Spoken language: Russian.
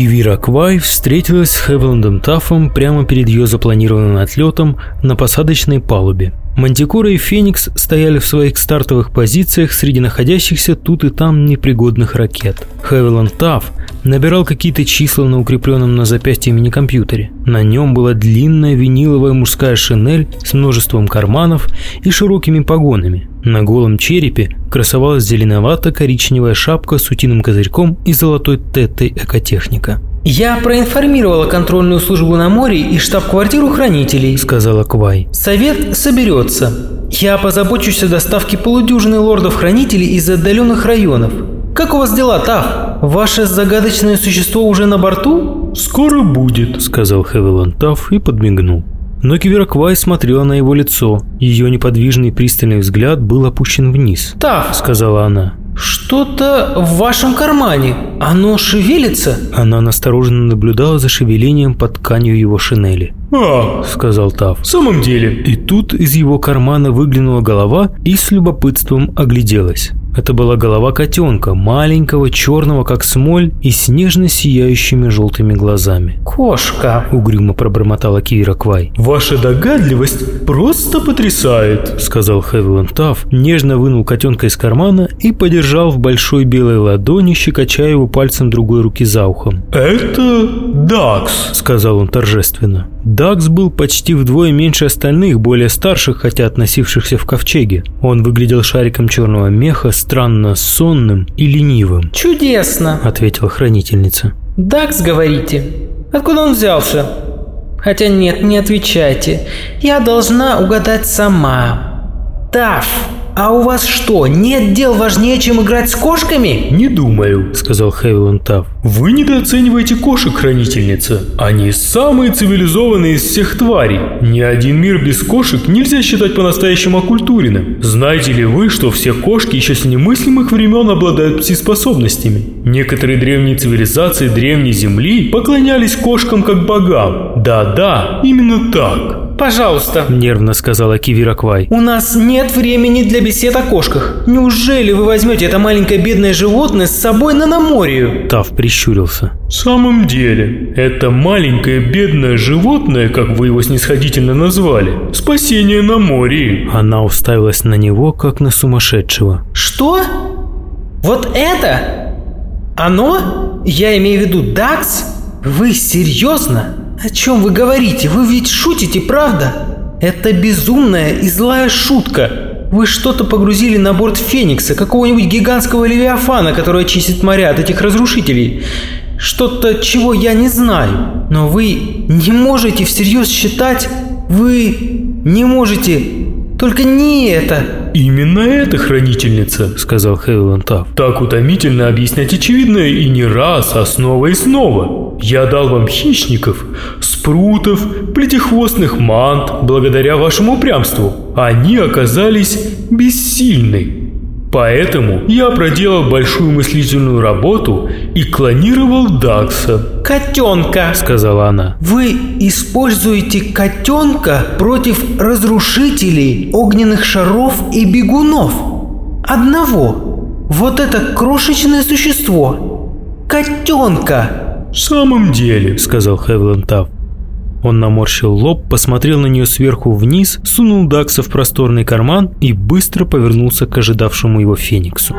Кивира Квай встретилась с Хевландом Таффом прямо перед ее запланированным отлетом на посадочной палубе. Мантикора и Феникс стояли в своих стартовых позициях среди находящихся тут и там непригодных ракет. Хевиланд Тафф набирал какие-то числа на укрепленном на запястье мини-компьютере. На нем была длинная виниловая мужская шинель с множеством карманов и широкими погонами. На голом черепе красовалась зеленовато-коричневая шапка с утиным козырьком и золотой тетой экотехника. «Я проинформировала контрольную службу на море и штаб-квартиру хранителей», – сказала Квай. «Совет соберется. Я позабочусь о доставке полудюжины лордов-хранителей из отдаленных районов. Как у вас дела, Тав? Ваше загадочное существо уже на борту?» «Скоро будет», – сказал Хевилан Тав и подмигнул. Но Кивера смотрела на его лицо. Ее неподвижный пристальный взгляд был опущен вниз. «Тав», – сказала она. «Что-то в вашем кармане. Оно шевелится?» Она настороженно наблюдала за шевелением под тканью его шинели. «А», — сказал Тав, — «в самом деле». И тут из его кармана выглянула голова и с любопытством огляделась. Это была голова котенка, маленького, черного, как смоль, и с нежно сияющими желтыми глазами. «Кошка!» – угрюмо пробормотала Кира Квай. «Ваша догадливость просто потрясает!» – сказал Хевиланд Тафф, нежно вынул котенка из кармана и подержал в большой белой ладони, щекочая его пальцем другой руки за ухом. «Это Дакс!» – сказал он торжественно. Дакс был почти вдвое меньше остальных, более старших, хотя относившихся в ковчеге. Он выглядел шариком черного меха, странно сонным и ленивым. «Чудесно!» – ответила хранительница. «Дакс, говорите? Откуда он взялся?» «Хотя нет, не отвечайте. Я должна угадать сама. Таф, «А у вас что, нет дел важнее, чем играть с кошками?» «Не думаю», — сказал Хевиланд Тав. «Вы недооцениваете кошек, хранительница. Они самые цивилизованные из всех тварей. Ни один мир без кошек нельзя считать по-настоящему оккультуренным. Знаете ли вы, что все кошки еще с немыслимых времен обладают пси-способностями? Некоторые древние цивилизации древней Земли поклонялись кошкам как богам. Да-да, именно так. «Пожалуйста», – нервно сказала Кивира Квай. «У нас нет времени для бесед о кошках. Неужели вы возьмете это маленькое бедное животное с собой на наморию?» Тав прищурился. «В самом деле, это маленькое бедное животное, как вы его снисходительно назвали, спасение на море». Она уставилась на него, как на сумасшедшего. «Что? Вот это? Оно? Я имею в виду Дакс? Вы серьезно?» «О чем вы говорите? Вы ведь шутите, правда? Это безумная и злая шутка. Вы что-то погрузили на борт Феникса, какого-нибудь гигантского левиафана, который очистит моря от этих разрушителей. Что-то, чего я не знаю. Но вы не можете всерьез считать... Вы не можете... Только не это. «Именно это, хранительница», — сказал Хейланд Тафф. «Так утомительно объяснять очевидное и не раз, а снова и снова. Я дал вам хищников, спрутов, плетихвостных мант, благодаря вашему упрямству. Они оказались бессильны. Поэтому я проделал большую мыслительную работу и клонировал Дакса. «Котенка!» – сказала она. «Вы используете котенка против разрушителей огненных шаров и бегунов. Одного. Вот это крошечное существо. Котенка!» «В самом деле», – сказал Хевланд Тафф, он наморщил лоб, посмотрел на нее сверху вниз, сунул Дакса в просторный карман и быстро повернулся к ожидавшему его Фениксу.